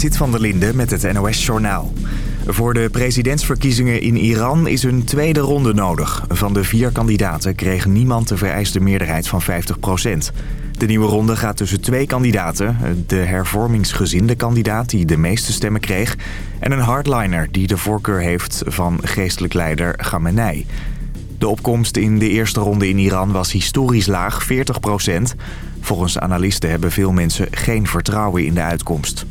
Zit van der Linde met het NOS-journaal. Voor de presidentsverkiezingen in Iran is een tweede ronde nodig. Van de vier kandidaten kreeg niemand de vereiste meerderheid van 50% De nieuwe ronde gaat tussen twee kandidaten. De hervormingsgezinde kandidaat die de meeste stemmen kreeg... en een hardliner die de voorkeur heeft van geestelijk leider Khamenei. De opkomst in de eerste ronde in Iran was historisch laag, 40% Volgens analisten hebben veel mensen geen vertrouwen in de uitkomst.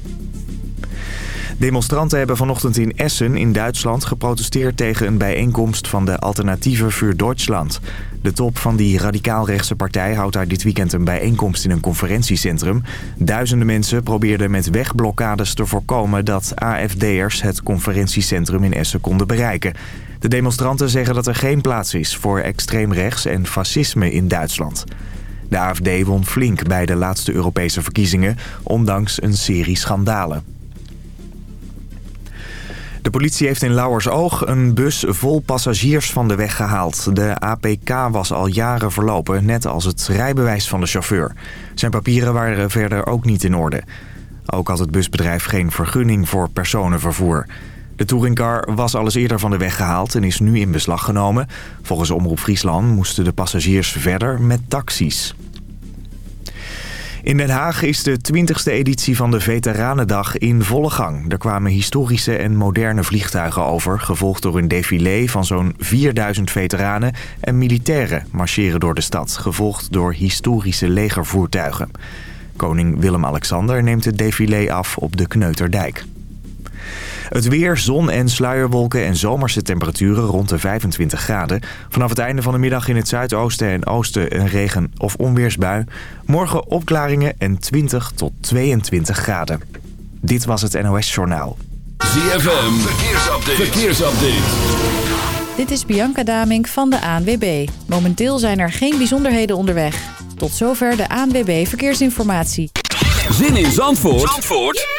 Demonstranten hebben vanochtend in Essen in Duitsland geprotesteerd tegen een bijeenkomst van de Alternatieve voor Duitsland. De top van die radicaal-rechtse partij houdt daar dit weekend een bijeenkomst in een conferentiecentrum. Duizenden mensen probeerden met wegblokkades te voorkomen dat AFD'ers het conferentiecentrum in Essen konden bereiken. De demonstranten zeggen dat er geen plaats is voor extreem rechts en fascisme in Duitsland. De AFD won flink bij de laatste Europese verkiezingen, ondanks een serie schandalen. De politie heeft in Lauwersoog een bus vol passagiers van de weg gehaald. De APK was al jaren verlopen, net als het rijbewijs van de chauffeur. Zijn papieren waren verder ook niet in orde. Ook had het busbedrijf geen vergunning voor personenvervoer. De touringcar was alles eerder van de weg gehaald en is nu in beslag genomen. Volgens Omroep Friesland moesten de passagiers verder met taxis. In Den Haag is de 20e editie van de Veteranendag in volle gang. Er kwamen historische en moderne vliegtuigen over... gevolgd door een défilé van zo'n 4000 veteranen en militairen... marcheren door de stad, gevolgd door historische legervoertuigen. Koning Willem-Alexander neemt het défilé af op de Kneuterdijk. Het weer, zon en sluierwolken en zomerse temperaturen rond de 25 graden. Vanaf het einde van de middag in het zuidoosten en oosten een regen- of onweersbui. Morgen opklaringen en 20 tot 22 graden. Dit was het NOS Journaal. ZFM, verkeersupdate. verkeersupdate. Dit is Bianca Damink van de ANWB. Momenteel zijn er geen bijzonderheden onderweg. Tot zover de ANWB Verkeersinformatie. Zin in Zandvoort? Zandvoort?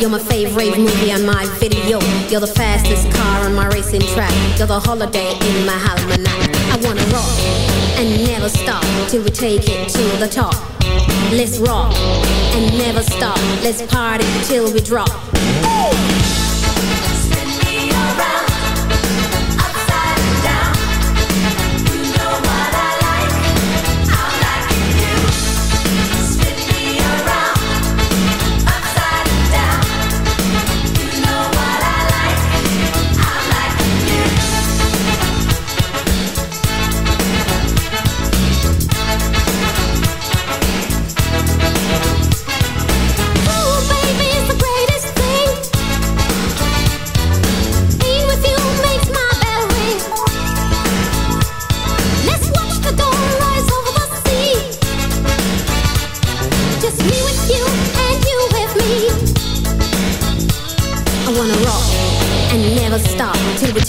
You're my favorite movie on my video. You're the fastest car on my racing track. You're the holiday in my almanac. I wanna rock and never stop till we take it to the top. Let's rock and never stop. Let's party till we drop.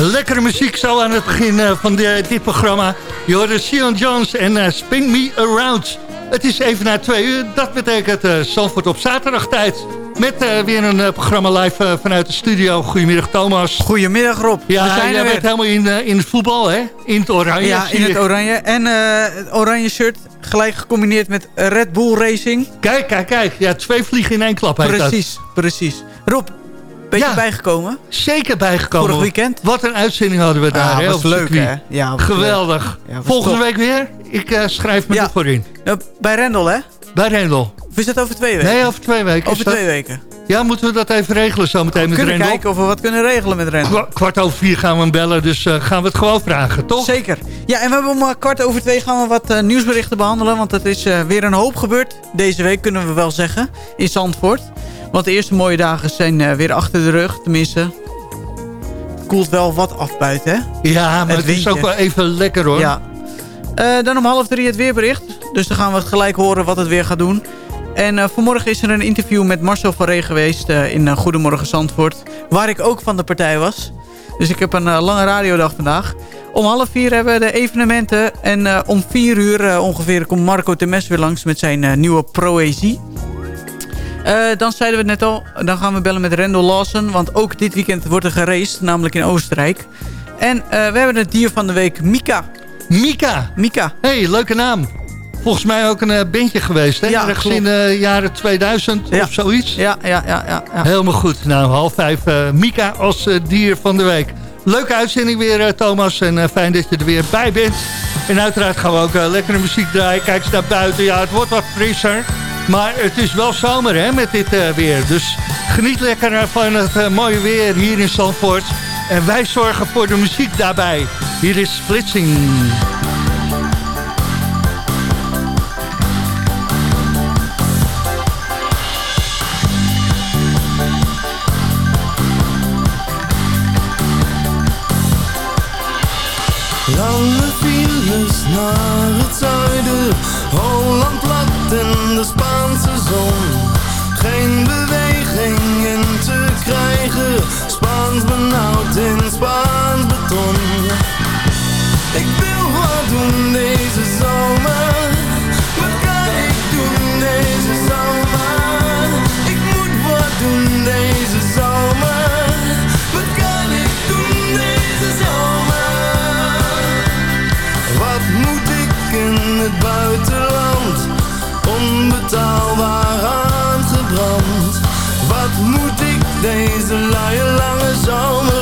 Lekkere muziek zo aan het begin eh, van de, dit programma. Je hoorde Sion Jones en uh, Spin Me Around. Het is even na twee uur. Dat betekent uh, Zandvoort op zaterdag tijd. Met uh, weer een uh, programma live vanuit de studio. Goedemiddag Thomas. Goedemiddag Rob. Ja, We zijn jij bent helemaal in, in het voetbal hè? In het oranje. Ja, in het oranje. En het oranje shirt gelijk gecombineerd met Red Bull Racing. Kijk, kijk, kijk. Ja, twee vliegen in één klap. Precies, precies. Rob, Beetje ja, bijgekomen? Zeker bijgekomen. Vorig weekend? Wat een uitzending hadden we daar. Ja, was leuk hè? Ja, Geweldig. Ja, Volgende top. week weer? Ik uh, schrijf me ja. voor in. Nou, bij Rendel hè? Bij Rendel. Of is dat over twee weken? Nee, over twee weken. Over twee weken. Ja, moeten we dat even regelen zometeen met Rendel? We kunnen kijken of we wat kunnen regelen met Rendel. Kwart over vier gaan we hem bellen, dus uh, gaan we het gewoon vragen, toch? Zeker. Ja, en we hebben om uh, kwart over twee gaan we wat uh, nieuwsberichten behandelen. Want het is weer een hoop gebeurd deze week, kunnen we wel zeggen, in Zandvoort. Want de eerste mooie dagen zijn uh, weer achter de rug. Tenminste, het koelt wel wat af buiten, hè? Ja, maar het, het is ook wel even lekker, hoor. Ja. Uh, dan om half drie het weerbericht. Dus dan gaan we gelijk horen wat het weer gaat doen. En uh, vanmorgen is er een interview met Marcel van Ree geweest in Goedemorgen Zandvoort. Waar ik ook van de partij was. Dus ik heb een lange radiodag vandaag. Om half vier hebben we de evenementen. En om vier uur ongeveer komt Marco Temes weer langs met zijn nieuwe Proëzie. Uh, dan zeiden we het net al, dan gaan we bellen met Rendel Lawson. Want ook dit weekend wordt er geraced, namelijk in Oostenrijk. En uh, we hebben het dier van de week, Mika. Mika? Mika. hey, leuke naam. Volgens mij ook een uh, bandje geweest, hè? Ja, Ergens in de jaren 2000 ja. of zoiets. Ja, ja, ja, ja, ja. Helemaal goed. Nou, half vijf, Mika als dier van de week. Leuke uitzending weer, Thomas. En fijn dat je er weer bij bent. En uiteraard gaan we ook lekkere muziek draaien. Kijk eens naar buiten. Ja, het wordt wat frisser. Maar het is wel zomer hè, met dit uh, weer. Dus geniet lekker van het uh, mooie weer hier in Zandvoort. En wij zorgen voor de muziek daarbij. Hier is Splitsing. Lange files naar het zuiden, Holland in de Spaanse zon. Geen beweging in te krijgen, Spaans benauwd in Spaans beton. Onbetaalbaar aangebrand? Wat moet ik deze luie lange zomer?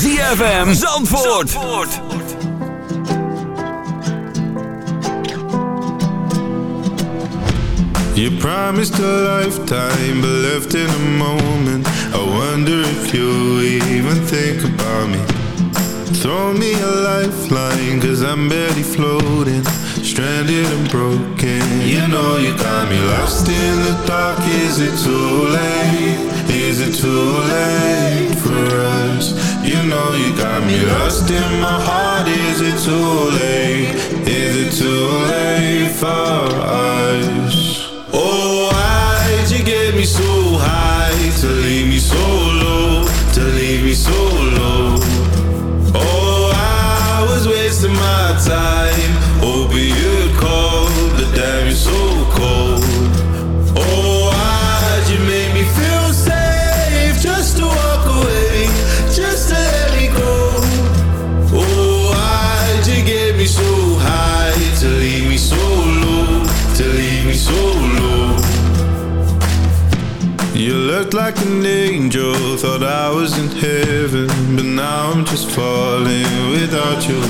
ZFM Zandvoort. You promised a lifetime, but left in a moment. I wonder if you even think about me. Throw me a lifeline, cause I'm barely floating. Stranded and broken. You know you got me lost in the dark. Is it too late? Is it too late for us? You know you got me lost in my heart. Is it too late? Is it too late for us? Oh, why'd you get me so high to leave me so low? To leave me so low. Like an angel, thought I was in heaven, but now I'm just falling without you.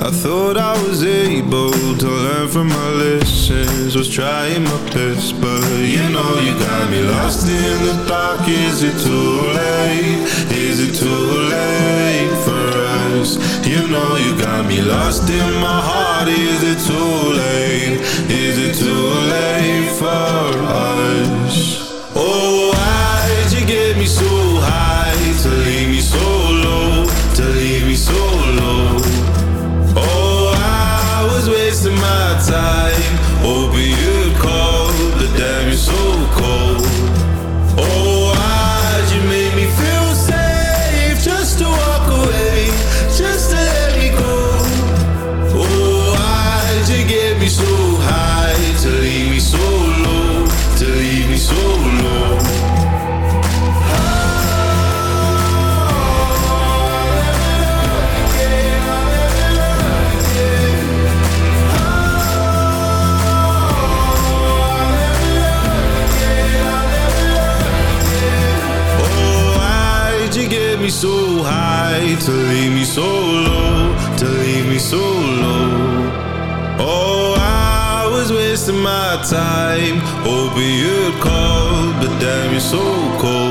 I thought I was able to learn from my lessons, was trying my best, but you know you got me lost in the dark. Is it too late? Is it too late for us? You know you got me lost in my heart. Is it too late? Is it too late for us? So low, to leave me so low? Oh, I was wasting my time hoping you'd call, but damn, you're so cold.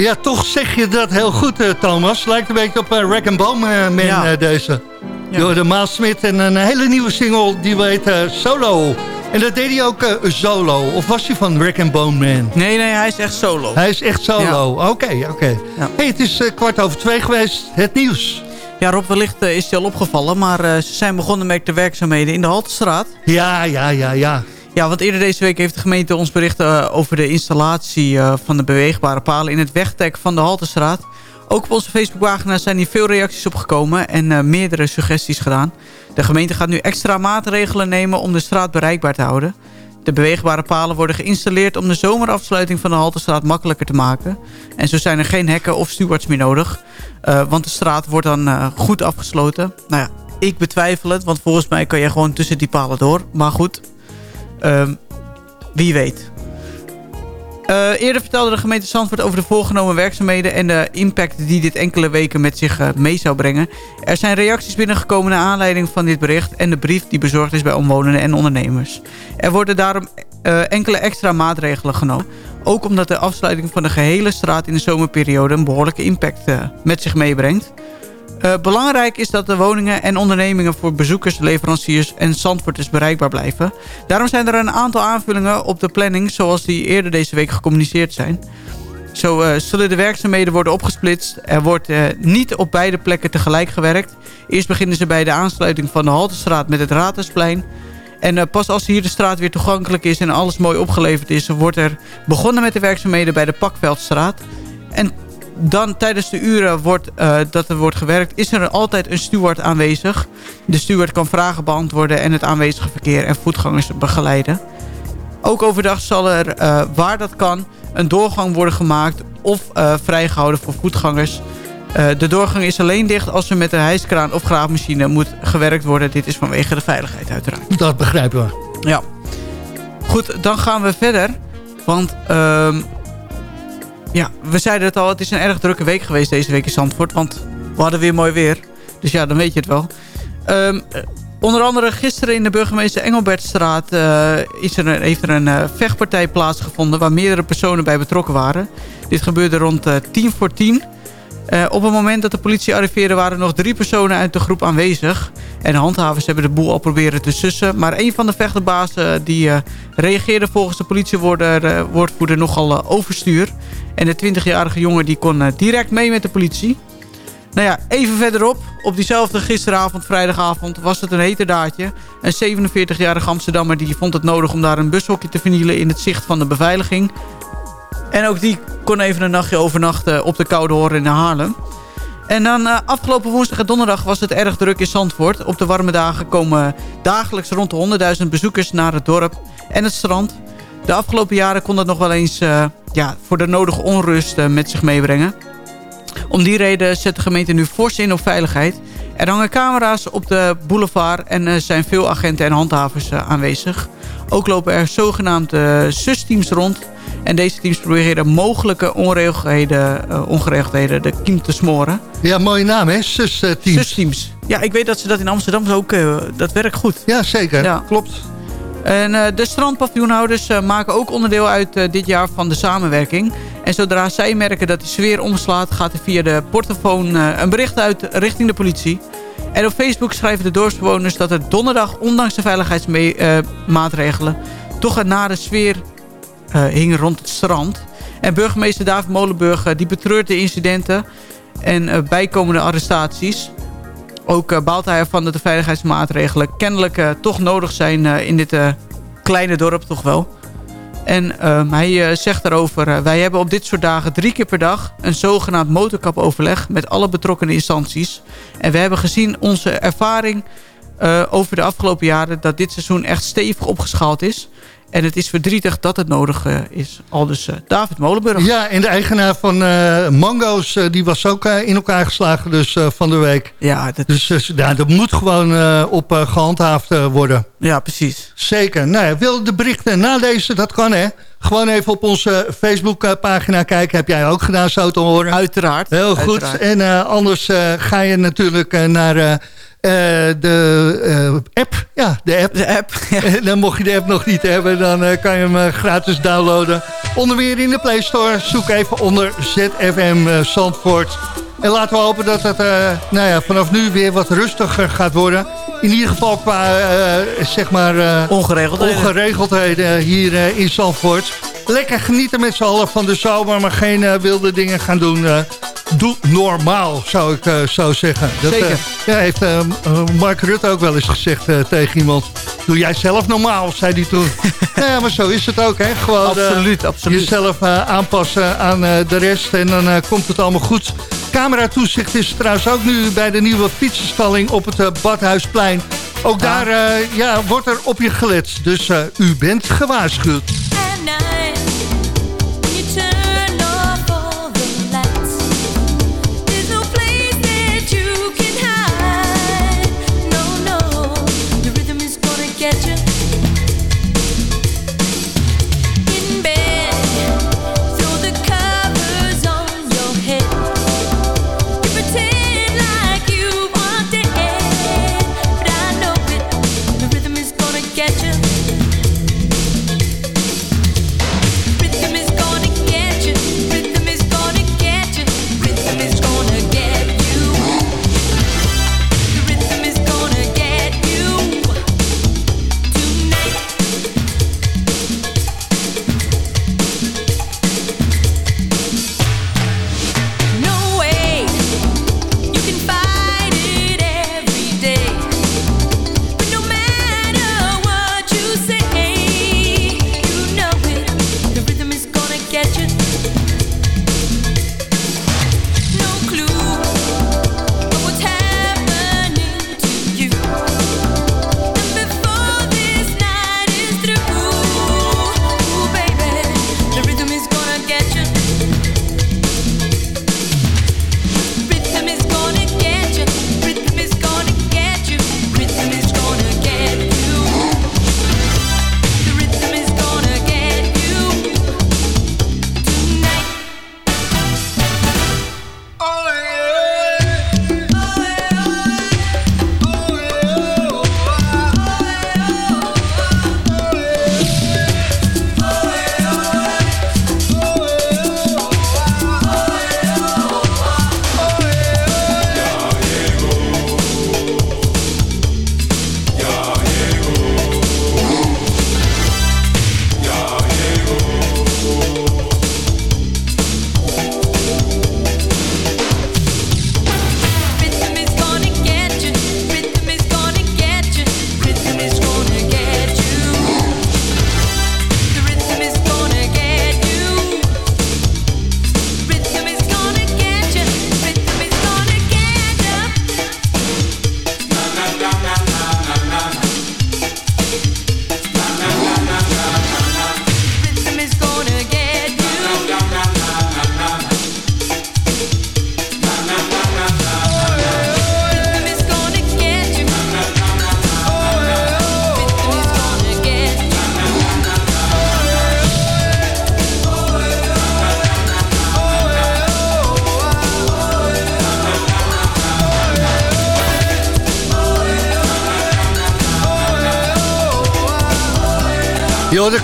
Ja, toch zeg je dat heel goed, eh, Thomas. Lijkt een beetje op uh, Rack and Bone eh, Man, Ja. deze. Ja. Door de Maas Smit en een hele nieuwe single, die heet Solo. En dat deed hij ook eh, solo. Of was hij van Rack and Bone Man? Nee, nee, hij is echt solo. Hij is echt solo. Oké, oké. Ja. Hey, het is kwart over twee geweest. Het nieuws. Ja, Rob, wellicht is hij al opgevallen, maar ze zijn begonnen met de werkzaamheden in de Haltestraat. Ja, ja, ja, ja. Ja, want eerder deze week heeft de gemeente ons bericht eh, over de installatie eh, van de beweegbare palen in het wegdek van de Haltestraat. Ook op onze Facebookpagina zijn hier veel reacties op gekomen en eh, meerdere suggesties gedaan. De gemeente gaat nu extra maatregelen nemen om de straat bereikbaar te houden. De beweegbare palen worden geïnstalleerd om de zomerafsluiting van de Haltestraat makkelijker te maken. En zo zijn er geen hekken of stewards meer nodig. Want de straat wordt dan goed afgesloten. Nou ja, ik betwijfel het, want volgens mij kan je gewoon tussen die palen door. Maar goed, um, wie weet. Uh, eerder vertelde de gemeente Zandvoort over de voorgenomen werkzaamheden... en de impact die dit enkele weken met zich uh, mee zou brengen. Er zijn reacties binnengekomen naar aanleiding van dit bericht... en de brief die bezorgd is bij omwonenden en ondernemers. Er worden daarom uh, enkele extra maatregelen genomen. Ook omdat de afsluiting van de gehele straat in de zomerperiode... een behoorlijke impact met zich meebrengt. Uh, belangrijk is dat de woningen en ondernemingen voor bezoekers, leveranciers en zandvoorters bereikbaar blijven. Daarom zijn er een aantal aanvullingen op de planning zoals die eerder deze week gecommuniceerd zijn. Zo uh, zullen de werkzaamheden worden opgesplitst. Er wordt uh, niet op beide plekken tegelijk gewerkt. Eerst beginnen ze bij de aansluiting van de Haltestraat met het Raadhuisplein. En pas als hier de straat weer toegankelijk is en alles mooi opgeleverd is... wordt er begonnen met de werkzaamheden bij de Pakveldstraat. En dan tijdens de uren wordt, uh, dat er wordt gewerkt... is er altijd een steward aanwezig. De steward kan vragen beantwoorden... en het aanwezige verkeer en voetgangers begeleiden. Ook overdag zal er, uh, waar dat kan... een doorgang worden gemaakt... of uh, vrijgehouden voor voetgangers... de doorgang is alleen dicht als er met een hijskraan of graafmachine moet gewerkt worden. Dit is vanwege de veiligheid uiteraard. Dat begrijpen we. Ja. Goed, dan gaan we verder. Want ehm, ja, we zeiden het al, het is een erg drukke week geweest deze week in Zandvoort. Want we hadden weer mooi weer. Dus ja, dan weet je het wel. Um, onder andere gisteren in de burgemeester Engelbertstraat uh, is er een, heeft er een uh, vechtpartij plaatsgevonden... waar meerdere personen bij betrokken waren. Dit gebeurde rond uh, tien voor tien. Op het moment dat de politie arriveerde waren nog drie personen uit de groep aanwezig. En handhavers hebben de boel al proberen te sussen. Maar een van de vechterbazen die uh, reageerde volgens de politiewoordvoerder nogal overstuur. En de 20-jarige jongen die kon direct mee met de politie. Nou ja, even verderop, op diezelfde gisteravond, vrijdagavond, was het een heterdaadje. Een 47-jarige Amsterdammer die vond het nodig om daar een bushokje te vernielen in het zicht van de beveiliging. En ook die kon even een nachtje overnachten op de Koude Horen in Haarlem. En dan uh, afgelopen woensdag en donderdag was het erg druk in Zandvoort. Op de warme dagen komen dagelijks rond de 100.000 bezoekers naar het dorp en het strand. De afgelopen jaren kon dat nog wel eens uh, ja, voor de nodige onrust uh, met zich meebrengen. Om die reden zet de gemeente nu fors in op veiligheid. Er hangen camera's op de boulevard en er zijn veel agenten en handhavers aanwezig. Ook lopen er zogenaamde SUS-teams rond en deze teams proberen mogelijke onregelheden, uh, ongeregeldheden de kiem te smoren. Ja, mooie naam hè, SUS-teams. SUS-teams. Ja, ik weet dat ze dat in Amsterdam ook, uh, dat werkt goed. Ja, zeker. Ja. Klopt. En uh, de strandpaviljoenhouders maken ook onderdeel uit dit jaar van de samenwerking. En zodra zij merken dat de sfeer omslaat, gaat er via de portofoon een bericht uit richting de politie. En op Facebook schrijven de dorpsbewoners dat er donderdag, ondanks de veiligheidsmaatregelen, toch een nare sfeer uh, hing rond het strand. En burgemeester David Molenburg uh, die betreurt de incidenten en uh, bijkomende arrestaties. Ook baalt hij ervan dat de veiligheidsmaatregelen kennelijk toch nodig zijn in dit kleine dorp toch wel. En hij zegt daarover, wij hebben op dit soort dagen drie keer per dag een zogenaamd motorkapoverleg met alle betrokken instanties. En we hebben gezien onze ervaring over de afgelopen jaren dat dit seizoen echt stevig opgeschaald is. En het is verdrietig dat het nodig uh, is. Al dus uh, David Molenburg. Ja, en de eigenaar van uh, Mango's, die was ook in elkaar geslagen dus van de week. Ja, dat... Dus ja, dat moet gewoon op gehandhaafd worden. Ja, precies. Zeker. Nou ja, wil de berichten nalezen? Dat kan hè. Gewoon even op onze Facebookpagina kijken. Heb jij ook gedaan, zo te horen. Uiteraard. Heel goed. Uiteraard. En anders ga je natuurlijk naar... Uh, de uh, app, ja, de app. De app, ja. dan mocht je de app nog niet hebben, dan uh, kan je hem gratis downloaden. Onder meer in de Play Store. Zoek even onder ZFM Zandvoort. En laten we hopen dat het nou ja, vanaf nu weer wat rustiger gaat worden. In ieder geval qua, zeg maar... ongeregeldheden. Ongeregeldheden hier in Zandvoort. Lekker genieten met z'n allen van de zomer, maar geen wilde dingen gaan doen doe normaal, zou ik uh, zo zeggen. Dat, Zeker. Uh, ja, heeft uh, Mark Rutte ook wel eens gezegd tegen iemand. doe jij zelf normaal, zei hij toen. ja, maar zo is het ook, hè. Gewoon absoluut, absoluut. jezelf aanpassen aan de rest en dan komt het allemaal goed. Cameratoezicht is trouwens ook nu bij de nieuwe fietsenstalling op het Badhuisplein. Ook daar ja, wordt er op je gelet. Dus u bent gewaarschuwd.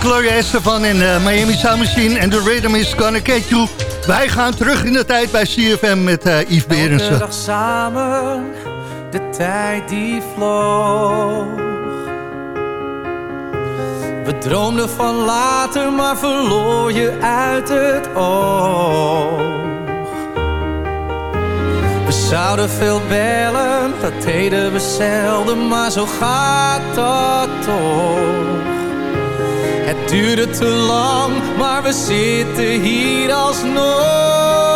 Gloria Estefan in uh, Miami Sound Machine en The Rhythm is Gonna Get You. Wij gaan terug in de tijd bij CFM met uh, Yves Berensen. Elke dag samen, de tijd die vloog. We droomden van later, maar verloor je uit het oog. We zouden veel bellen, dat deden we zelden, maar zo gaat dat toch. Duurde te lang, maar we zitten hier alsnog.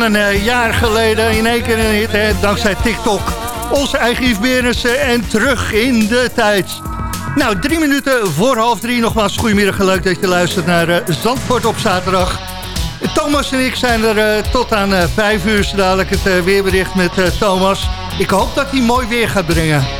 Een eh, jaar geleden, in één keer hit, hè, dankzij TikTok. Onze eigen Yves Berensen en terug in de tijd. Nou, drie minuten voor half drie. Nogmaals, goedemiddag. Leuk dat je luistert naar uh, Zandvoort op zaterdag. Thomas en ik zijn er uh, tot aan vijf uur. Zo dadelijk het weerbericht met Thomas. Ik hoop dat hij mooi weer gaat brengen.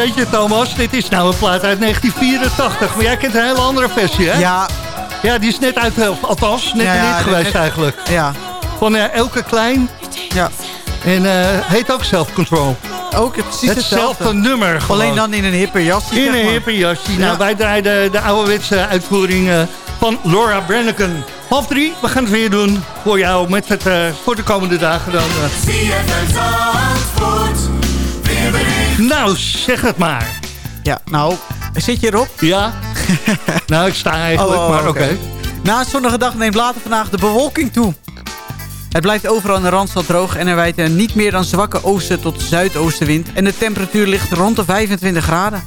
weet je Thomas, dit is nou een plaat uit 1984. Maar jij kent een hele andere versie, hè? Ja. Ja, die is net uit, althans, net ja, niet geweest eigenlijk. Ja. Van uh, Elke Klein. Ja. En uh, heet ook Self Control. Ook precies hetzelfde, hetzelfde nummer. Gewoon. Alleen dan in een hippe jasje. In een hippe jasje. Nou, wij draaien de ouderwetse uitvoering uh, van Laura Brenneken. Half drie, we gaan het weer doen voor jou met het, uh, voor de komende dagen dan. Nou, zeg het maar. Ja, nou, zit je erop? Ja. nou, ik sta eigenlijk, oh, maar oké. Okay. Na een zonnige dag neemt later vandaag de bewolking toe. Het blijft overal in de Randstad droog en er wijdt een niet meer dan zwakke oosten tot zuidoostenwind. En de temperatuur ligt rond de 25 graden.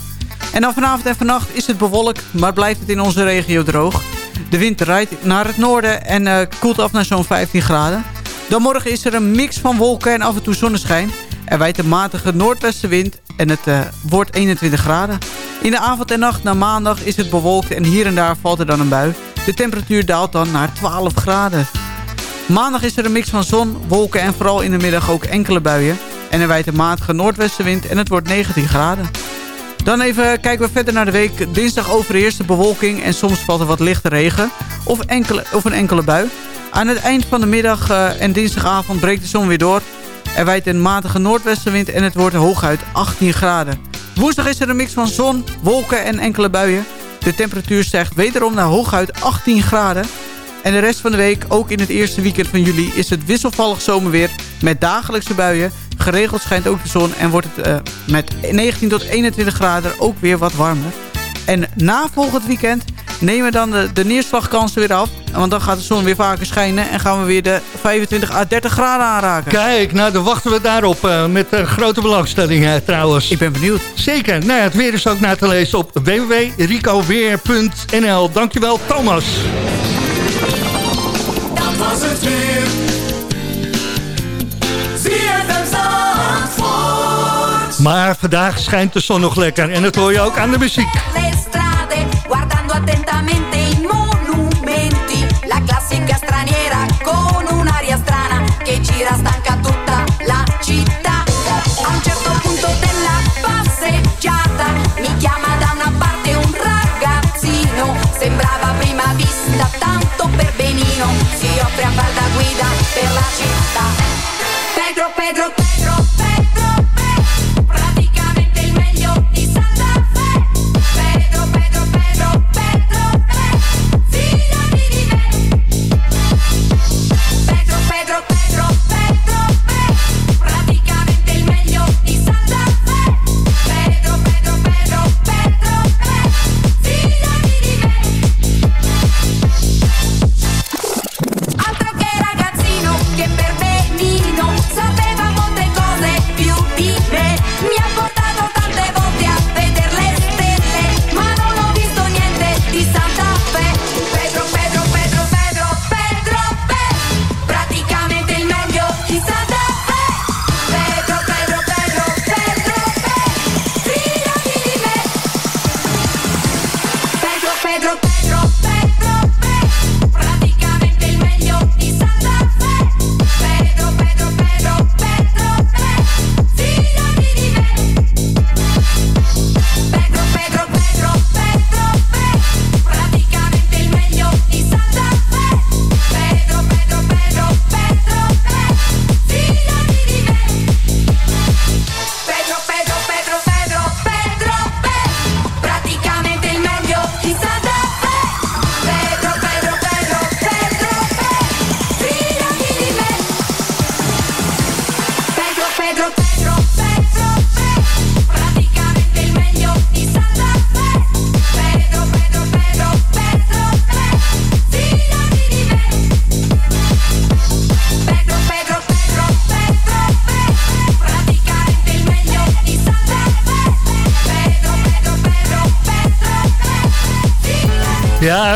En dan vanavond en vannacht is het bewolkt, maar blijft het in onze regio droog. De wind rijdt naar het noorden en uh, koelt af naar zo'n 15 graden. Dan morgen is er een mix van wolken en af en toe zonneschijn. Er wijdt een matige noordwestenwind en het uh, wordt 21 graden. In de avond en nacht naar maandag is het bewolkt en hier en daar valt er dan een bui. De temperatuur daalt dan naar 12 graden. Maandag is er een mix van zon, wolken en vooral in de middag ook enkele buien. En er wijdt een matige noordwestenwind en het wordt 19 graden. Dan even kijken we verder naar de week. Dinsdag overheerst de bewolking en soms valt er wat lichte regen of, enkele, of een enkele bui. Aan het eind van de middag uh, en dinsdagavond breekt de zon weer door. Er wijdt een matige noordwestenwind en het wordt hooguit 18 graden. Woensdag is er een mix van zon, wolken en enkele buien. De temperatuur stijgt wederom naar hooguit 18 graden. En de rest van de week, ook in het eerste weekend van juli... is het wisselvallig zomerweer met dagelijkse buien. Geregeld schijnt ook de zon en wordt het uh, met 19 tot 21 graden ook weer wat warmer. En na volgend weekend nemen dan de, de neerslagkansen weer af. Want dan gaat de zon weer vaker schijnen en gaan we weer de 25 à 30 graden aanraken. Kijk, nou dan wachten we daarop uh, met uh, grote belangstelling uh, trouwens. Ik ben benieuwd. Zeker. Nou ja, het weer is ook na te lezen op www.ricoweer.nl. Dankjewel Thomas. Dat was het weer. Maar vandaag schijnt de zon nog lekker en dat hoor je ook aan de muziek. Gira stanca tutta la città. A un certo punto della passeggiata mi chiama da una parte un ragazzino, sembrava a prima vista tanto per benino, si offre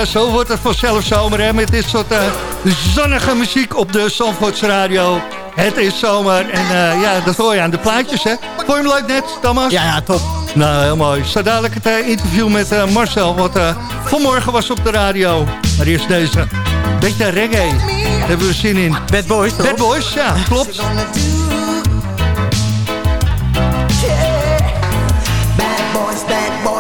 zo wordt het vanzelf zomer hè, met dit soort uh, zonnige muziek op de Zandvoorts Radio. Het is zomer en uh, ja, dat hoor je aan de plaatjes hè. Vond je hem leuk net, Thomas? Ja, ja, top. Nou, heel mooi. Zo dadelijk het uh, interview met Marcel, wat vanmorgen was op de radio. Maar eerst deze. Beetje reggae. Daar hebben we zin in. Bad Boys, toch? Bad Boys, ja, klopt.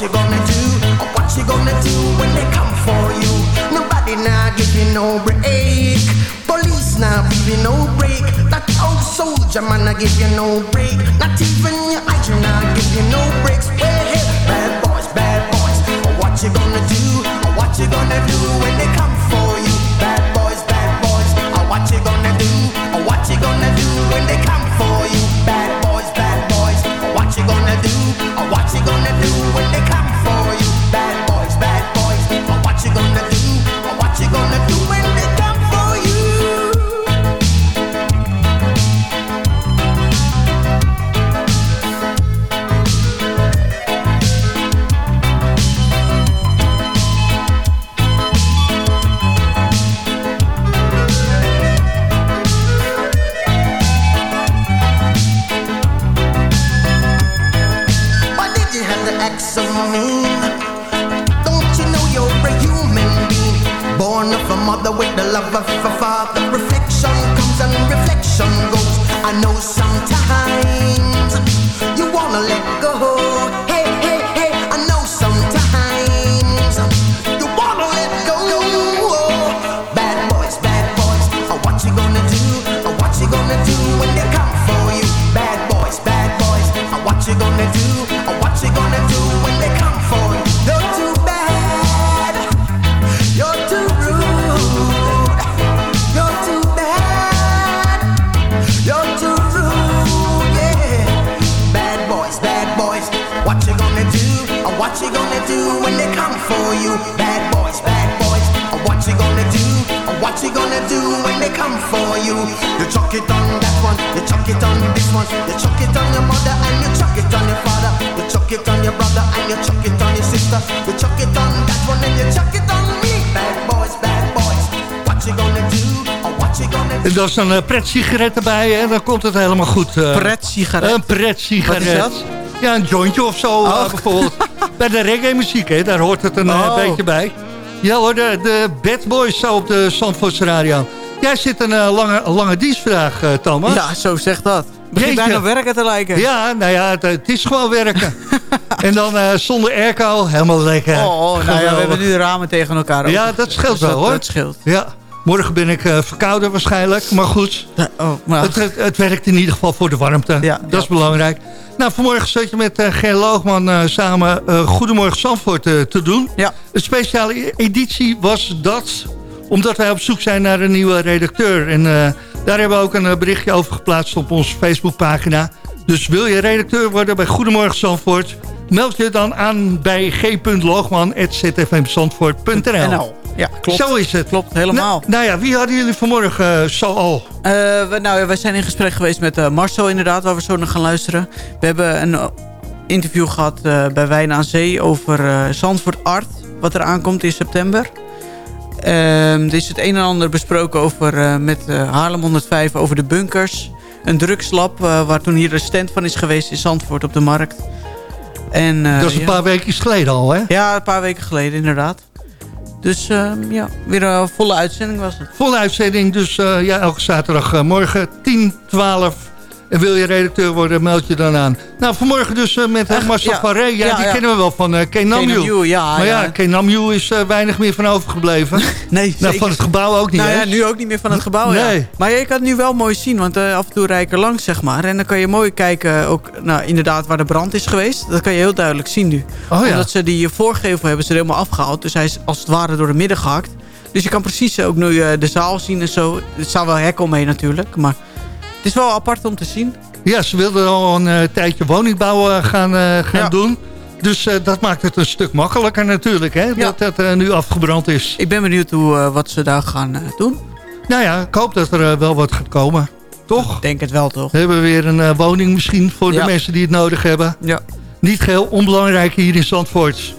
you gonna do? What you gonna do when they come for you? Nobody now give you no break. Police now you no break. That old soldier man I give you no break. Not even your eyes now give you no breaks. Well, hey, bad boys, bad boys, what you gonna do? What you gonna do when they come do when they come for you? You chuck it on that one, you chuck it on this one, you chuck it on your mother and you chuck it on your father, you chuck it on your brother and you chuck it on your sister, you chuck it on that one and you chuck it on me. Bad boys, bad boys, what you gonna do? Oh? En dat is een uh, pret-sigaret erbij en dan komt het helemaal goed. eh. Pret-sigaret? Een pret-sigaret. Wat is dat? Ja, een jointje of zo eh, Oh. bijvoorbeeld. Bij de reggae-muziek, hè, daar hoort het een eh, Oh. beetje bij. Ja hoor, de, de Bad Boys zo op de Zandvoortse Radio. Jij zit een eh, lange, lange dienst vandaag, eh, Thomas. Ja, zo zegt dat. Begin Jeetje. bijna werken te lijken. Ja, nou ja, het, het is gewoon werken. en dan eh, zonder airco, helemaal lekker. Oh, oh, nou ja, we hebben nu de ramen tegen elkaar. Ja, dat scheelt Dus wel dat, hoor. Dat scheelt. Ja, morgen ben ik verkouden waarschijnlijk, maar goed. Oh, maar Het, het, het werkt in ieder geval voor de warmte. Ja, dat is belangrijk. Nou, vanmorgen zat je met eh Ger Loogman eh, samen eh, Goedemorgen Zandvoort te doen. Ja. Een speciale editie was dat omdat wij op zoek zijn naar een nieuwe redacteur. En daar hebben we ook een berichtje over geplaatst op onze Facebookpagina. Dus wil je redacteur worden bij Goedemorgen Zandvoort... meld je dan aan bij g.loogman.zfmzandvoort.nl NL. Ja, klopt. Zo is het. Klopt, helemaal. Nou, nou ja, wie hadden jullie vanmorgen eh, zo al? Eh, we, nou, ja, wij zijn in gesprek geweest met eh, Marcel inderdaad, waar we zo naar gaan luisteren. We hebben een interview gehad eh, bij Wijn aan Zee over Zandvoort Art, wat er aankomt in september. Ehm, er is het een en ander besproken over, met Haarlem 105 over de bunkers. Een drugslab, waar toen hier de stand van is geweest in Zandvoort op de markt. En, eh, dat is een ja. paar weken geleden al, hè? Ja, een paar weken geleden inderdaad. Dus ehm, ja, weer een volle uitzending was het. Volle uitzending, dus eh, ja, elke zaterdagmorgen 10, 12. En wil je redacteur worden, meld je dan aan. Nou, vanmorgen dus eh, met eh, Echt? Marcel Ja. van. Ja, Ja, die ja. kennen we wel van uh, Kenamju. Kenamju, ja, Maar ja. Kenamju is eh, weinig meer van overgebleven. Nee, nou, van het gebouw ook niet, Nou ja, nu ook niet meer van het gebouw, ja. Nee. Maar je kan het nu wel mooi zien, want eh, af en toe rij ik er langs, zeg maar. En dan kan je mooi kijken, ook nou, inderdaad, waar de brand is geweest. Dat kan je heel duidelijk zien nu. Oh ja. Omdat ze die voorgevel hebben ze er helemaal afgehaald. Dus hij is als het ware door het midden gehakt. Dus je kan precies ook nu eh, de zaal zien en zo. Er staan wel hekken omheen natuurlijk, maar... Het is wel apart om te zien. Ja, ze wilden al een eh, tijdje woningbouw eh, gaan, eh, gaan Ja. doen. Dus dat maakt het een stuk makkelijker natuurlijk, hè? Dat dat nu afgebrand is. Ik ben benieuwd hoe, wat ze daar gaan doen. Nou ja, ik hoop dat er wel wat gaat komen. Toch? Ik denk het wel, toch? We hebben weer een woning misschien voor Ja. de mensen die het nodig hebben. Ja. Niet geheel onbelangrijk hier in Zandvoort.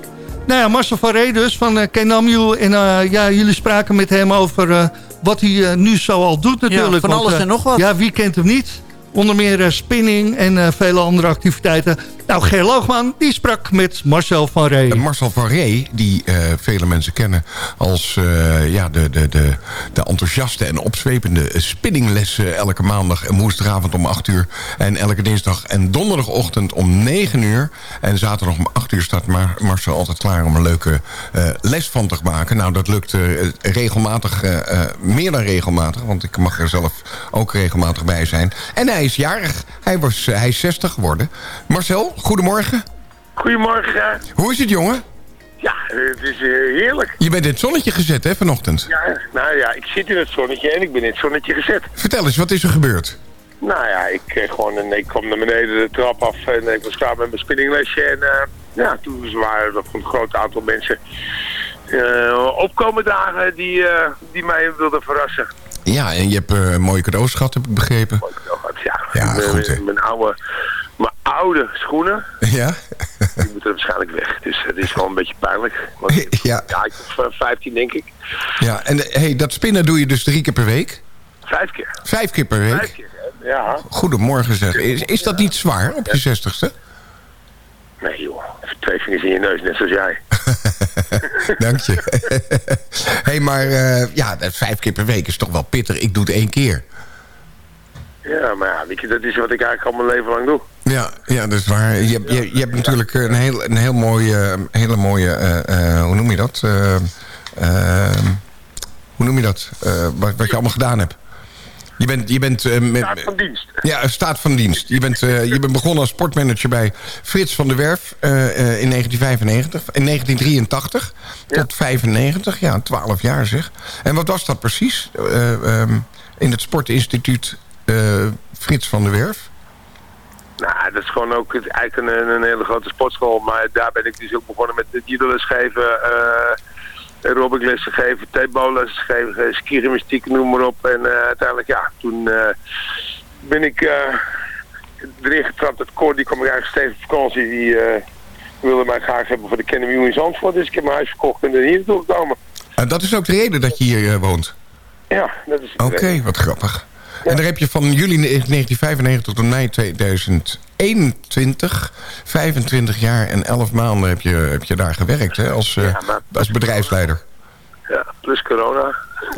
Nou ja, Marcel van Rey dus van uh, Kenamju. En ja, jullie spraken met hem over wat hij eh, nu zo al doet natuurlijk. Ja, van alles eh, en nog wat. Ja, wie kent hem niet? Onder meer eh, spinning en vele andere activiteiten. Nou, Ger Loogman, die sprak met Marcel van Rey. Eh, Marcel van Rey, die eh, vele mensen kennen als eh, ja, de, de, de, de enthousiaste en opzwepende spinninglessen elke maandag en woensdagavond om 8 uur. En elke dinsdag en donderdagochtend om 9 uur. En zaterdag om 8 uur staat Mar Marcel altijd klaar om een leuke les van te maken. Nou, dat lukt regelmatig, meer dan regelmatig. Want ik mag er zelf ook regelmatig bij zijn. En hij is jarig. Hij, was, hij is 60 geworden. Marcel, goedemorgen. Goedemorgen. Hoe is het, jongen? Ja, het is eh, heerlijk. Je bent in het zonnetje gezet, hè, vanochtend? Ja, nou ja, ik zit in het zonnetje en ik ben in het zonnetje gezet. Vertel eens, wat is er gebeurd? Nou ja, ik, eh, gewoon, en ik kwam naar beneden de trap af en ik was klaar met mijn spinninglesje. En eh, ja, toen waren er een groot aantal mensen eh, opkomen dagen die, eh, die mij wilden verrassen. Ja, en je hebt eh, mooie cadeaus gehad, heb ik begrepen. Ja, Ja, mijn, goed, hè. mijn oude, mijn oude schoenen, Ja? die moeten waarschijnlijk weg. Dus het is wel een beetje pijnlijk. Want Ja. ja, ik eh, 15 denk ik. Ja, en eh, hey, dat spinnen doe je dus drie keer per week? Vijf keer. Vijf keer per week? Vijf keer, ja. Goedemorgen zeg. Is, is dat niet zwaar op je zestigste? Nee joh, even twee vingers in je neus, net zoals jij. Dank je. hey, maar eh, ja, vijf keer per week is toch wel pittig. Ik doe het één keer. Ja, maar ja, weet je, dat is wat ik eigenlijk al mijn leven lang doe. Ja, ja dat is waar. Je, hebt- je, je hebt natuurlijk een heel, een heel mooie, hele mooie, eh, eh, hoe noem je dat? Eh, eh, hoe noem je dat? Wat, wat je allemaal gedaan hebt. Je bent, je bent met, Staat van dienst. Ja, staat van dienst. Je bent, je bent begonnen als sportmanager bij Frits van der Werf in 1995. In 1983 tot 95. Ja, 12 jaar zeg. En wat was dat precies? Eh, ehm, in het sportinstituut Frits van der Werf? Nou, dat is gewoon ook eigenlijk een, een hele grote sportschool. Maar daar ben ik dus ook begonnen met het judo geven, eh aerobic lessen geven, tapeballes geven, skigymnastiek, noem maar op. En eh, uiteindelijk, ja, toen eh, ben ik eh, erin getrapt. Het koor, die kwam ik eigenlijk steeds op vakantie. Die eh, wilde mij graag hebben voor de Academy in Zandvoort. Dus ik heb mijn huis verkocht en er hier naartoe gekomen. En dat is ook de reden dat je hier eh, woont? Ja, dat is. Oké, wat grappig. En daar heb je van juli 1995 tot mei 2021, 25 jaar en 11 maanden heb je, heb je daar gewerkt hè, als, eh, als bedrijfsleider. Ja, plus corona.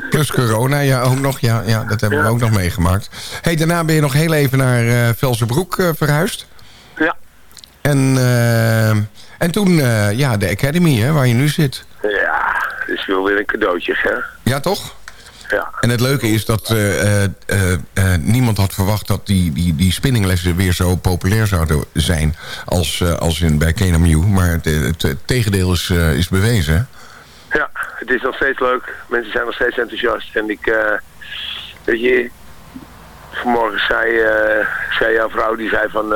Plus corona, ja, ook nog. Ja, ja dat hebben we ook nog meegemaakt. Hey, daarna ben je nog heel even naar eh Velsenbroek eh, verhuisd. Ja. En, en toen, ja, de Academy, hè, waar je nu zit. Ja, dus wel weer een cadeautje, hè? Ja, toch? Ja. En het leuke is dat eh, eh, eh, niemand had verwacht dat die, die, die spinninglessen weer zo populair zouden zijn als, als in, bij KNMU. Maar het, het, het tegendeel is, is bewezen. Ja, het is nog steeds leuk. Mensen zijn nog steeds enthousiast. En ik, weet je, vanmorgen zei, zei jouw vrouw, die zei van,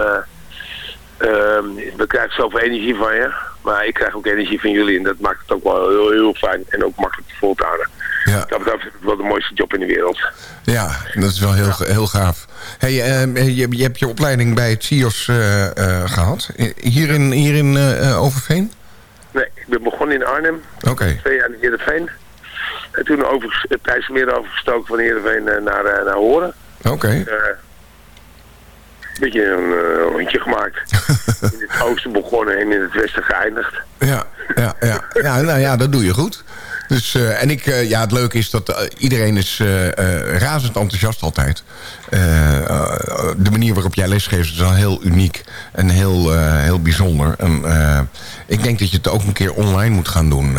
eh, ehm, we krijgen zoveel energie van je. Maar ik krijg ook energie van jullie. En dat maakt het ook wel heel, heel fijn. En ook makkelijk te vol te houden. Ja. Dat betreft wel de mooiste job in de wereld. Ja, dat is wel heel, heel gaaf. Hey, eh, je, je hebt je opleiding bij het CIOS eh, eh, gehad. Hier in, hier in eh, Overveen? Nee, ik ben begonnen in Arnhem. Oké. Twee jaar in Heerenveen. En toen over, het IJsselmeer overgestoken van Heerenveen naar, naar Horen. Oké. Een beetje een eh, rondje gemaakt. in het oosten begonnen en in het westen geëindigd. Ja, ja, ja. ja, nou ja, dat doe je goed. Dus, eh, en ik, eh, ja, het leuke is dat eh, iedereen is razend enthousiast altijd. De manier waarop jij lesgeeft is al heel uniek en heel, heel bijzonder. En, ik denk dat je het ook een keer online moet gaan doen,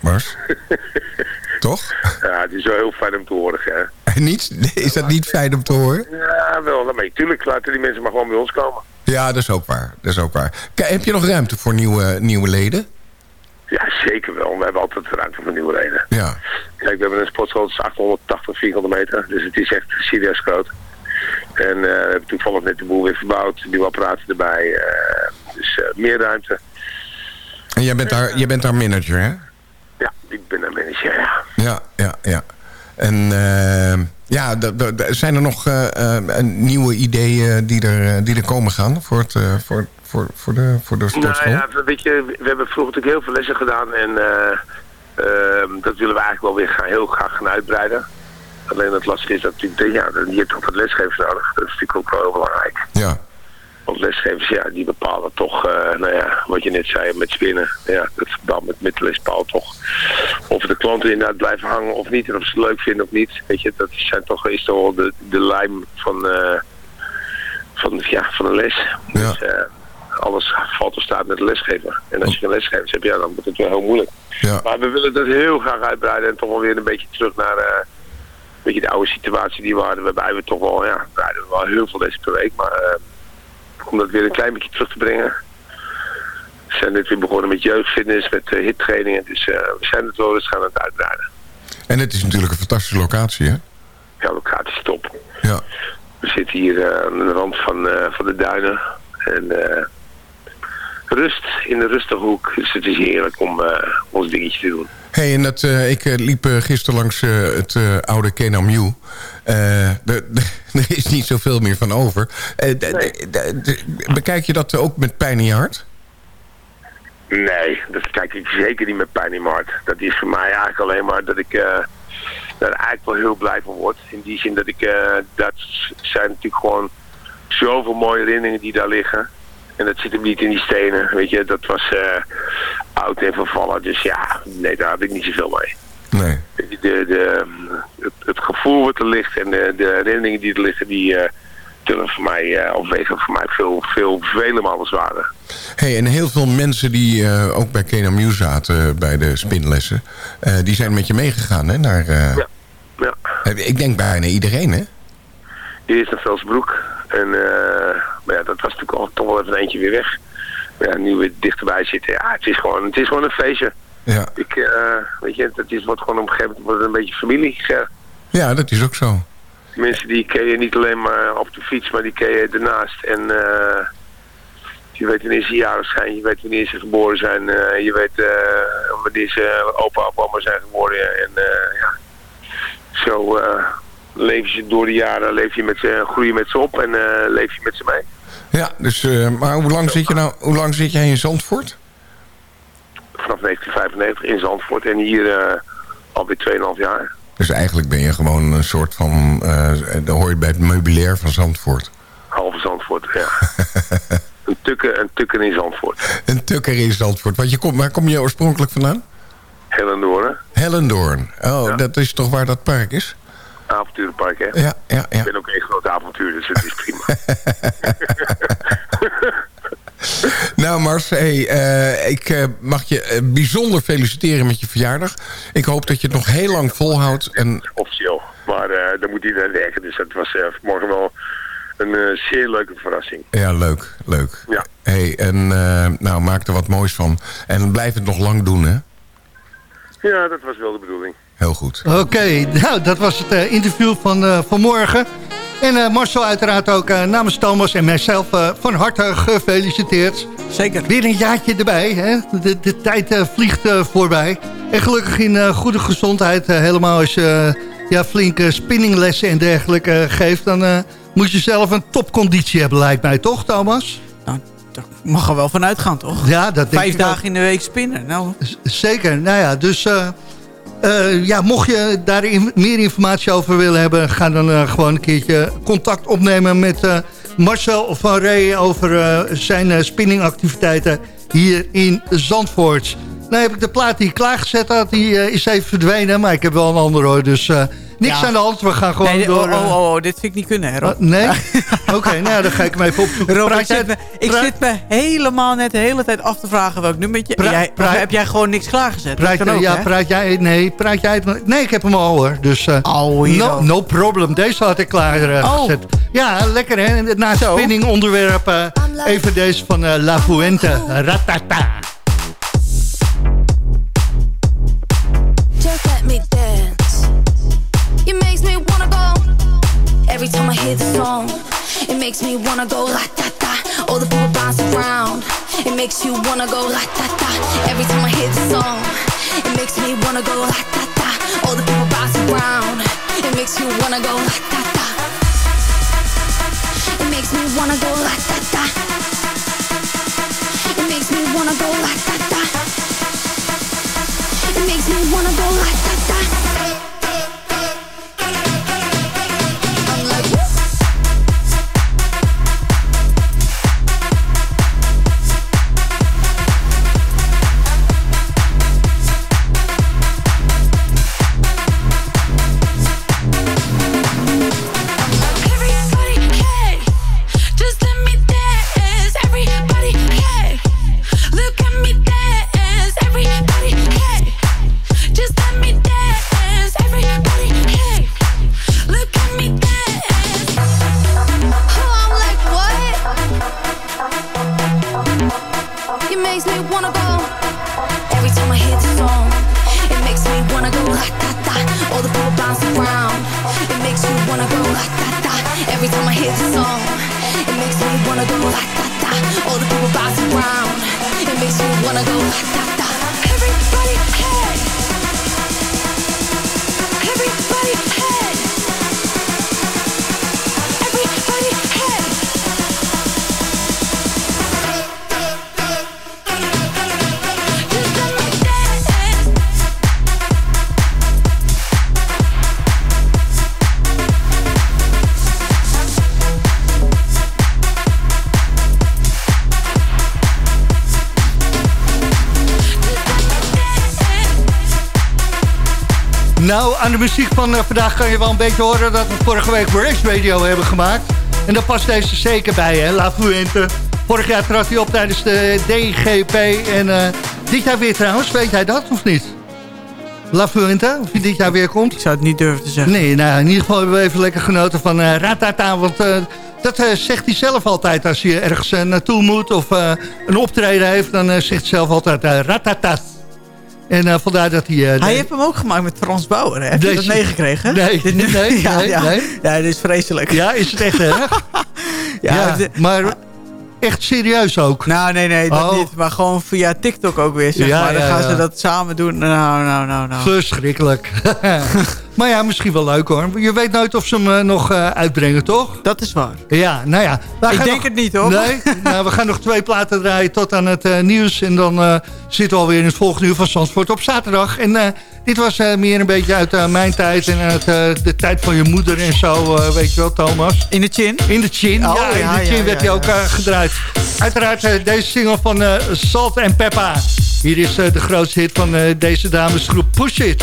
Mars. Toch? Ja, het is wel heel fijn om te horen. Hè. niet? Is dat niet fijn om te horen? Ja, wel. Maar tuurlijk laten die mensen maar gewoon bij ons komen. Ja, dat is ook waar. Dat is ook waar. Heb je nog ruimte voor nieuwe, nieuwe leden? Ja, zeker wel. We hebben altijd ruimte voor nieuwe leden. Ja. Kijk, we hebben een sportschool, dat is 880 vierkante meter. Dus het is echt serieus groot. En eh, we hebben toevallig net de boel weer verbouwd. Nieuwe apparaten erbij. eh, dus eh, meer ruimte. En jij bent daar, jij bent daar manager, hè? Ja, ik ben een manager, ja. Ja, ja, ja. En ja, zijn er nog nieuwe ideeën die er, die er komen gaan voor, het, voor, voor, voor, de, voor de sportschool? Nou ja, weet je, we hebben vroeger natuurlijk heel veel lessen gedaan en eh, ehm, dat willen we eigenlijk wel weer gaan, heel graag gaan uitbreiden. Alleen het lastige is dat natuurlijk, ja, je hebt altijd lesgevers nodig. Dat is natuurlijk ook wel heel belangrijk. Ja. Want lesgevers, ja, die bepalen toch, eh, nou ja, wat je net zei met spinnen. Ja, dat bepaalt met middelen bepaalt toch of de klanten inderdaad blijven hangen of niet. En of ze het leuk vinden of niet. Weet je, dat zijn toch, is toch wel de, de lijm van, eh, van, ja, van een les. Dus eh, alles valt of staat met de lesgever. En als je geen lesgevers hebt, ja, dan wordt het wel heel moeilijk. Ja. Maar we willen dat heel graag uitbreiden en toch wel weer een beetje terug naar eh, een beetje de oude situatie die we hadden. Waarbij we toch wel, ja, breiden we wel heel veel lessen per week. Maar eh, om dat weer een klein beetje terug te brengen. We zijn net weer begonnen met jeugdfitness, met uh, hittrainingen. Dus we zijn het wel eens gaan aan het uitbreiden. En het is natuurlijk een fantastische locatie, hè? Ja, locatie is top. Ja. We zitten hier aan de rand van, van de duinen. En eh, rust in de rustige hoek. Dus het is heerlijk om eh, ons dingetje te doen. hey, en dat, eh, ik eh, liep gisteren langs het oude Kenam Eh, er is niet zoveel meer van over. Bekijk je dat ook met pijn in je hart? Nee, dat kijk ik zeker niet met pijn in mijn hart. Dat is voor mij eigenlijk alleen maar dat ik daar eigenlijk wel heel blij van word. In die zin dat ik, eh, dat zijn natuurlijk gewoon zoveel mooie herinneringen die daar liggen. En dat zit hem niet in die stenen, weet je. Dat was eh, oud en vervallen. Dus ja, nee, daar heb ik niet zoveel mee. Nee. De, de, het, het gevoel wat er ligt en de, de herinneringen die er liggen, die uh, kunnen voor mij, uh, of wegen voor mij veel, veel, vele malen zwaarder. Hey, en heel veel mensen die uh, ook bij Mew zaten bij de spinlessen, die zijn met je meegegaan, hè? Naar, ja. ja. Ik denk bijna iedereen, hè? Eerst naar Velsbroek. En maar ja, dat was natuurlijk al toch wel even eentje weer weg. Maar ja, nu weer dichterbij zitten, ja, het is gewoon, het is gewoon een feestje. Ja. Ik, uh, weet je, het is, wordt gewoon op een gegeven moment wordt een beetje familie. Ja. ja, dat is ook zo. Mensen die ken je niet alleen maar op de fiets, maar die ken je ernaast. En uh, je weet wanneer ze jarig zijn, je weet wanneer ze geboren zijn. Uh, je weet wanneer ze opa of oma zijn geworden. En ja, zo leef je door de jaren, leef je met ze, groei je met ze op en leef je met ze mee. Ja, dus, maar hoe lang, zit je nou, hoe lang zit jij in Zandvoort? vanaf 1995 in Zandvoort en hier uh, alweer 2,5 jaar. Dus eigenlijk ben je gewoon een soort van, uh, dan hoor je bij het meubilair van Zandvoort. Halve Zandvoort, ja. een, tukker, een tukker in Zandvoort. Een tukker in Zandvoort. Want je komt, waar kom je oorspronkelijk vandaan? Hellendoorn. Hellendoorn. Oh, ja. dat is toch waar dat park is? Avonturenpark, hè? Ja, ja, ja. Ik ben ook een groot avontuur, dus het is prima. Nou Mars, hey, uh, ik uh, mag je uh, bijzonder feliciteren met je verjaardag. Ik hoop dat je het nog heel lang volhoudt. En... Officieel, maar daar moet iedereen werken. Dus dat was morgen wel een zeer leuke verrassing. Ja, leuk, leuk. Ja. Hey, en nou, maak er wat moois van. En blijf het nog lang doen, hè? Ja, dat was wel de bedoeling. Heel goed. Oké, okay, nou, dat was het interview van vanmorgen. En uh, Marcel uiteraard ook uh, namens Thomas en mijzelf uh, van harte gefeliciteerd. Zeker. Weer een jaartje erbij. Hè? De, de tijd vliegt voorbij. En gelukkig in goede gezondheid. helemaal als je ja, flinke spinninglessen en dergelijke geeft... dan moet je zelf een topconditie hebben, lijkt mij. Toch, Thomas? Nou, daar mag er wel van uitgaan, toch? Ja, dat denk Vijf dagen in de week spinnen. Nou. Z zeker. Nou ja, dus... Uh, ja, mocht je daar meer informatie over willen hebben... ga dan uh, gewoon een keertje contact opnemen met uh, Marcel van Rey... over zijn spinningactiviteiten hier in Zandvoort. Nou heb ik de plaat die ik klaargezet had, die is even verdwenen... maar ik heb wel een andere hoor, dus niks ja. aan de hand. We gaan gewoon nee, door... Oh, oh, oh, dit vind ik niet kunnen, hè, Rob? nee? Oké, okay, nou dan ga ik hem even opzoeken. Rob, ik, zit me, ik zit me helemaal net de hele tijd af te vragen welk nummertje... Pra jij, heb jij gewoon niks klaargezet? Praat, ook, ja, hè? praat jij... Nee, praat jij het... Nee, ik heb hem al, hoor. Dus, uh, oh, no, no problem. Deze had ik klaar uh, oh. gezet. Ja, lekker, hè? Na het spinning onderwerp uh, even deze van La Fuente. Ratata. Hear the song, it makes me wanna go la da da. All the people bounce around. It makes you wanna go la da da. Every time I hear the song, it makes me wanna go la da da. All the people bounce around. It makes you wanna go la da da. It makes me wanna go la da da. It makes me wanna go la da da. It makes me wanna go la muziek van eh, vandaag kan je wel een beetje horen... dat we vorige week Race Radio hebben gemaakt. En daar past deze zeker bij, hè? La Fuente. Vorig jaar trad hij op tijdens de DGP. En eh, dit jaar weer trouwens, weet jij dat of niet? La Fuente, of hij dit jaar weer komt? Ik zou het niet durven te zeggen. Nee, nou, in ieder geval hebben we even lekker genoten van eh Ratata. Want dat zegt hij zelf altijd als hij ergens naartoe moet... of een optreden heeft, dan zegt hij zelf altijd Ratata. En eh, vandaar dat hij... eh, Hij de- heeft hem ook gemaakt met Frans Bauer. Hè? Heb je Deze- dat meegekregen? Nee, Dit- nee, ja, nee, ja. nee. Ja, dit is vreselijk. Ja, is het echt erg? Ja, ja, maar echt serieus ook. Nou, nee, nee, dat Oh. niet. Maar gewoon via TikTok ook weer, zeg Ja, maar. Dan ja, gaan ja. ze dat samen doen. Nou, nou, nou, nou. Verschrikkelijk. maar ja, misschien wel leuk hoor. Je weet nooit of ze hem eh, nog eh, uitbrengen, toch? Dat is waar. Ja, nou ja. Ik denk nog- het niet, hoor. Nee, nou, we gaan nog twee platen draaien tot aan het eh, nieuws. En dan zitten we alweer in het volgende uur van Zandvoort op zaterdag. En dit was eh, meer een beetje uit eh, mijn tijd en uit eh, de tijd van je moeder en zo, weet je wel, Thomas. In de chin? In de chin, Oh, ja, in ja, de chin ja, werd hij ook gedraaid. Uiteraard deze single van Salt and Peppa. Hier is de grootste hit van deze damesgroep Push It.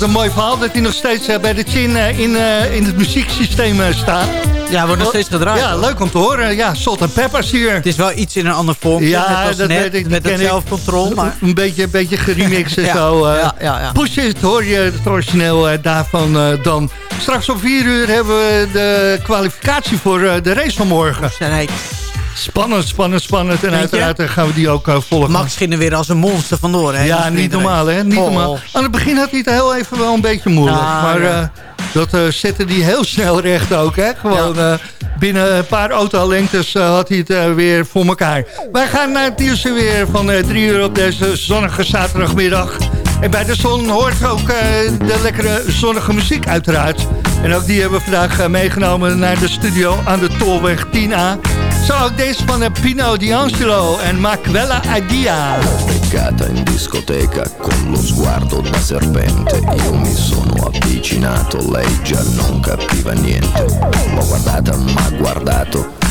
wat een mooi verhaal dat hij nog steeds eh, bij de Chin eh, in, eh, in het muzieksysteem staat. Ja, wordt nog steeds gedraaid. Ja, hoor. leuk om te horen. Ja, Salt and Peppers hier. Het is wel iets in een ander vorm. Ja, net dat net, weet ik, Met het zelfcontrole, maar... Een beetje, een beetje geremixed en Ja, zo. ja, ja, ja. Push it, hoor je het origineel daarvan dan. Straks om vier uur hebben we de kwalificatie voor de race van morgen. Spannend, spannend, spannend. En uiteraard eh, gaan we die ook eh, volgen. Max ging er weer als een monster vandoor. Hè, Ja, niet normaal, hè? Niet Oh. normaal. Aan het begin had hij het heel even wel een beetje moeilijk. Ja, maar eh, dat eh, zette hij heel snel recht ook, hè? Gewoon binnen een paar autolengtes had hij het weer voor elkaar. Wij gaan naar het nieuws weer van drie uur op deze zonnige zaterdagmiddag. En bij de zon hoort ook de lekkere zonnige muziek uiteraard. En ook die hebben we vandaag meegenomen naar de studio aan de Tolweg 10A. Zo ook deze van eh, Pino D'Angelo en Maquella Idea. beccata in discoteca con lo sguardo da serpente. Io mi sono avvicinato, lei già non capiva niente. L'ho guardata, m'ha guardato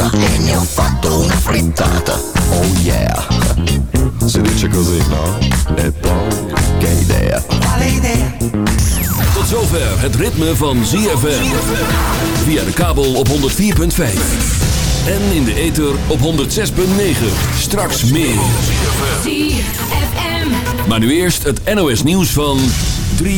Frullata e ne ho fatto una frittata. Oh yeah, si dice così, no? E poi, che idea, Quale idea? Tot zover het ritme van ZFM. Via de kabel op 104.5. En in de ether op 106.9. Straks meer. Maar nu eerst het NOS nieuws van 3